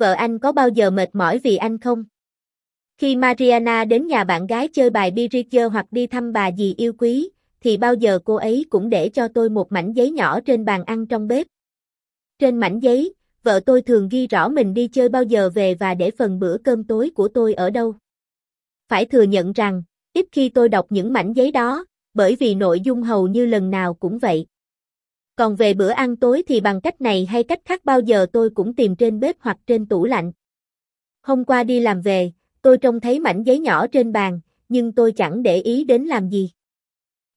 vợ anh có bao giờ mệt mỏi vì anh không? Khi Mariana đến nhà bạn gái chơi bài Biriger hoặc đi thăm bà dì yêu quý, thì bao giờ cô ấy cũng để cho tôi một mảnh giấy nhỏ trên bàn ăn trong bếp. Trên mảnh giấy, vợ tôi thường ghi rõ mình đi chơi bao giờ về và để phần bữa cơm tối của tôi ở đâu. Phải thừa nhận rằng, ít khi tôi đọc những mảnh giấy đó, bởi vì nội dung hầu như lần nào cũng vậy. Còn về bữa ăn tối thì bằng cách này hay cách khác bao giờ tôi cũng tìm trên bếp hoặc trên tủ lạnh. Hôm qua đi làm về, tôi trông thấy mảnh giấy nhỏ trên bàn, nhưng tôi chẳng để ý đến làm gì.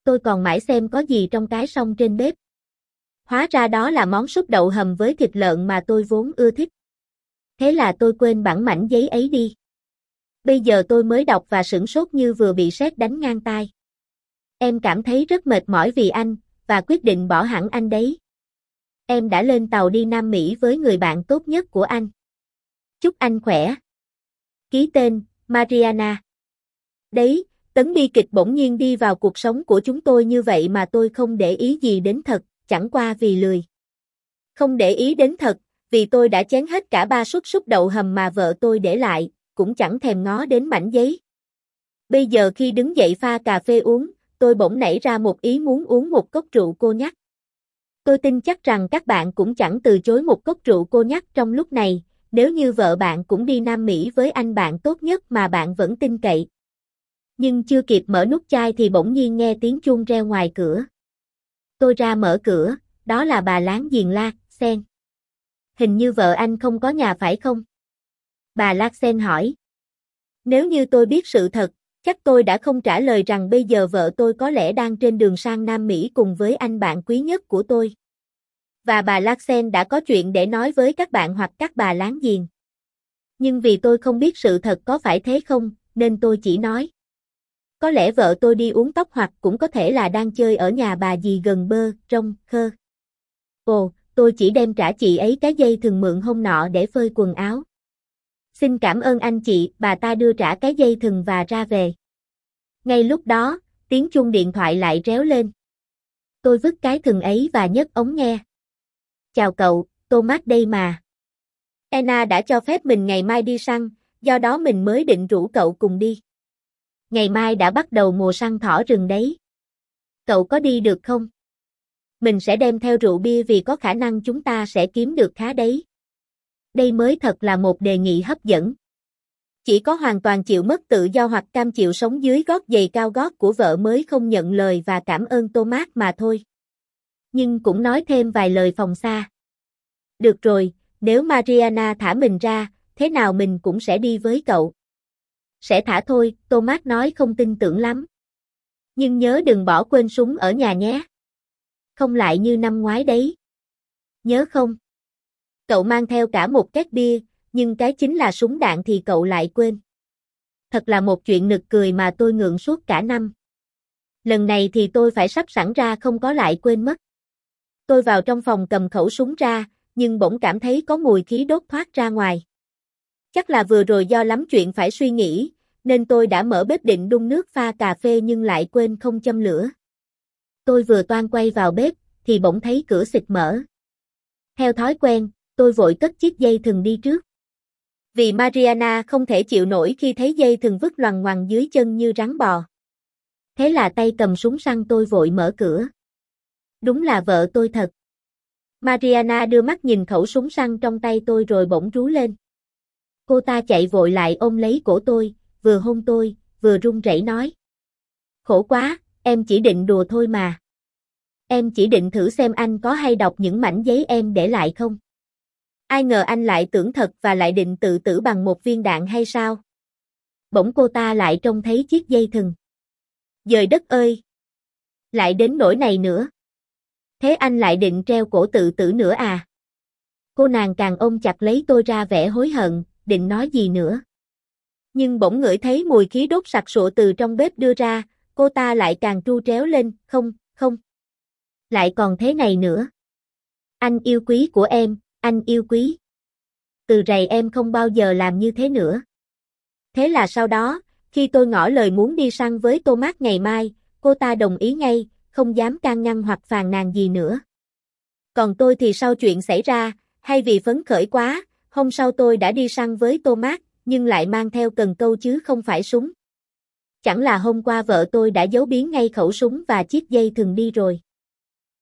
Tôi còn mãi xem có gì trong cái song trên bếp. Hóa ra đó là món súp đậu hầm với thịt lợn mà tôi vốn ưa thích. Thế là tôi quên bản mảnh giấy ấy đi. Bây giờ tôi mới đọc và sửng sốt như vừa bị sét đánh ngang tai. Em cảm thấy rất mệt mỏi vì anh, và quyết định bỏ hẳn anh đấy. Em đã lên tàu đi Nam Mỹ với người bạn tốt nhất của anh. Chúc anh khỏe. Ký tên, Mariana. Đấy, tấn bi kịch bỗng nhiên đi vào cuộc sống của chúng tôi như vậy mà tôi không để ý gì đến thật, chẳng qua vì lười. Không để ý đến thật, vì tôi đã chén hết cả ba suất súp đậu hầm mà vợ tôi để lại, cũng chẳng thèm ngó đến mảnh giấy. Bây giờ khi đứng dậy pha cà phê uống, tôi bỗng nảy ra một ý muốn uống một cốc rượu cô nhắc. Tôi tin chắc rằng các bạn cũng chẳng từ chối một cốc rượu cô nhắc trong lúc này, nếu như vợ bạn cũng đi Nam Mỹ với anh bạn tốt nhất mà bạn vẫn tin cậy. Nhưng chưa kịp mở nút chai thì bỗng nhiên nghe tiếng chuông reo ngoài cửa. Tôi ra mở cửa, đó là bà láng giềng La, Sen. Hình như vợ anh không có nhà phải không? Bà Lạc Sen hỏi. Nếu như tôi biết sự thật, chắc tôi đã không trả lời rằng bây giờ vợ tôi có lẽ đang trên đường sang Nam Mỹ cùng với anh bạn quý nhất của tôi. Và bà Lạc đã có chuyện để nói với các bạn hoặc các bà láng giềng. Nhưng vì tôi không biết sự thật có phải thế không, nên tôi chỉ nói. Có lẽ vợ tôi đi uống tóc hoặc cũng có thể là đang chơi ở nhà bà gì gần bơ, trong, khơ. Ồ, tôi chỉ đem trả chị ấy cái dây thường mượn hôm nọ để phơi quần áo. Xin cảm ơn anh chị, bà ta đưa trả cái dây thừng và ra về. Ngay lúc đó, tiếng chuông điện thoại lại réo lên. Tôi vứt cái thừng ấy và nhấc ống nghe. Chào cậu, Thomas đây mà. Anna đã cho phép mình ngày mai đi săn, do đó mình mới định rủ cậu cùng đi. Ngày mai đã bắt đầu mùa săn thỏ rừng đấy. Cậu có đi được không? Mình sẽ đem theo rượu bia vì có khả năng chúng ta sẽ kiếm được khá đấy đây mới thật là một đề nghị hấp dẫn. Chỉ có hoàn toàn chịu mất tự do hoặc cam chịu sống dưới gót giày cao gót của vợ mới không nhận lời và cảm ơn Thomas mà thôi. Nhưng cũng nói thêm vài lời phòng xa. Được rồi, nếu Mariana thả mình ra, thế nào mình cũng sẽ đi với cậu. Sẽ thả thôi, Thomas nói không tin tưởng lắm. Nhưng nhớ đừng bỏ quên súng ở nhà nhé. Không lại như năm ngoái đấy. Nhớ không? Cậu mang theo cả một két bia, nhưng cái chính là súng đạn thì cậu lại quên. Thật là một chuyện nực cười mà tôi ngượng suốt cả năm. Lần này thì tôi phải sắp sẵn ra không có lại quên mất. Tôi vào trong phòng cầm khẩu súng ra, nhưng bỗng cảm thấy có mùi khí đốt thoát ra ngoài. Chắc là vừa rồi do lắm chuyện phải suy nghĩ, nên tôi đã mở bếp định đun nước pha cà phê nhưng lại quên không châm lửa. Tôi vừa toan quay vào bếp, thì bỗng thấy cửa xịt mở. Theo thói quen, tôi vội cất chiếc dây thừng đi trước. Vì Mariana không thể chịu nổi khi thấy dây thừng vứt loằng ngoằng dưới chân như rắn bò. Thế là tay cầm súng săn tôi vội mở cửa. Đúng là vợ tôi thật. Mariana đưa mắt nhìn khẩu súng săn trong tay tôi rồi bỗng rú lên. Cô ta chạy vội lại ôm lấy cổ tôi, vừa hôn tôi, vừa run rẩy nói. Khổ quá, em chỉ định đùa thôi mà. Em chỉ định thử xem anh có hay đọc những mảnh giấy em để lại không. Ai ngờ anh lại tưởng thật và lại định tự tử bằng một viên đạn hay sao? Bỗng cô ta lại trông thấy chiếc dây thừng. Dời đất ơi! Lại đến nỗi này nữa. Thế anh lại định treo cổ tự tử nữa à? Cô nàng càng ôm chặt lấy tôi ra vẻ hối hận, định nói gì nữa. Nhưng bỗng ngửi thấy mùi khí đốt sặc sụa từ trong bếp đưa ra, cô ta lại càng tru tréo lên, không, không. Lại còn thế này nữa. Anh yêu quý của em, anh yêu quý. Từ rầy em không bao giờ làm như thế nữa. Thế là sau đó, khi tôi ngỏ lời muốn đi săn với Thomas ngày mai, cô ta đồng ý ngay, không dám can ngăn hoặc phàn nàn gì nữa. Còn tôi thì sau chuyện xảy ra, hay vì phấn khởi quá, Hôm sau tôi đã đi săn với Thomas, nhưng lại mang theo cần câu chứ không phải súng. Chẳng là hôm qua vợ tôi đã giấu biến ngay khẩu súng và chiếc dây thường đi rồi.